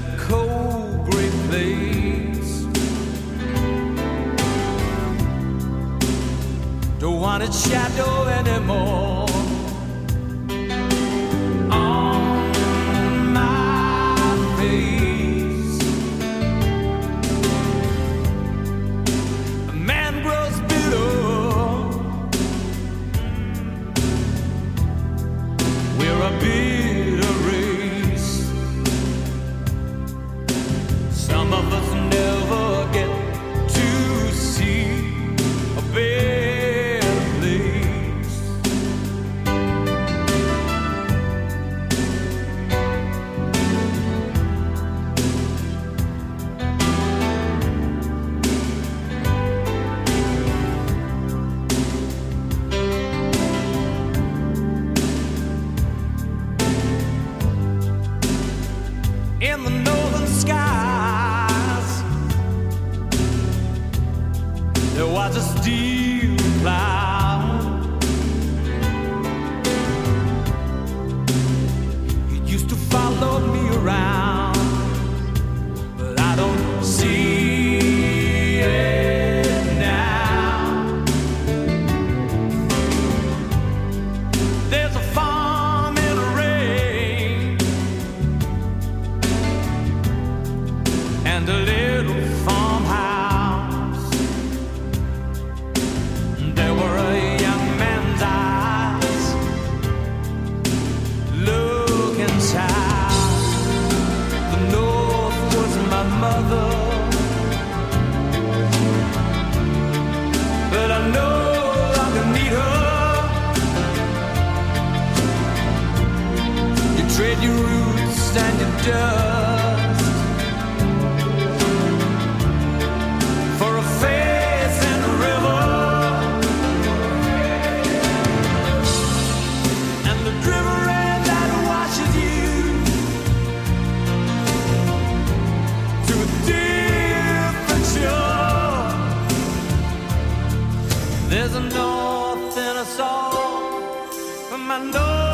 that cold gray place. Don't want a shadow anymore. Some of us never get to see a better steel. It used to follow me around, but I don't see it now. There's a farm in the rain. and a your roots and your dust. for a face in a river and the river that washes you to a different shore. There's a north in us all, but my north